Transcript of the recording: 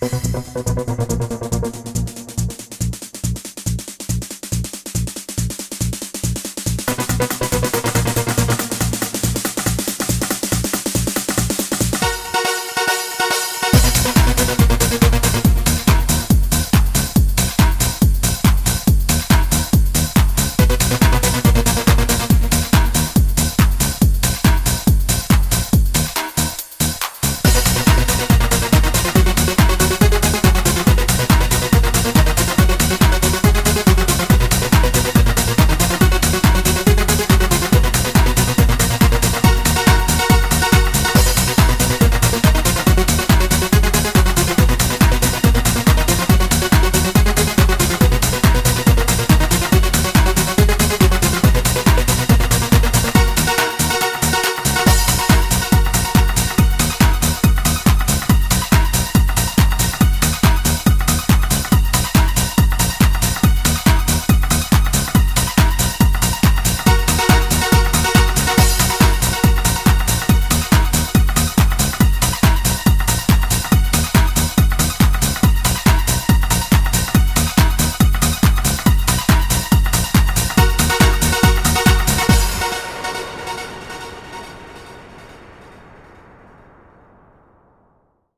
Música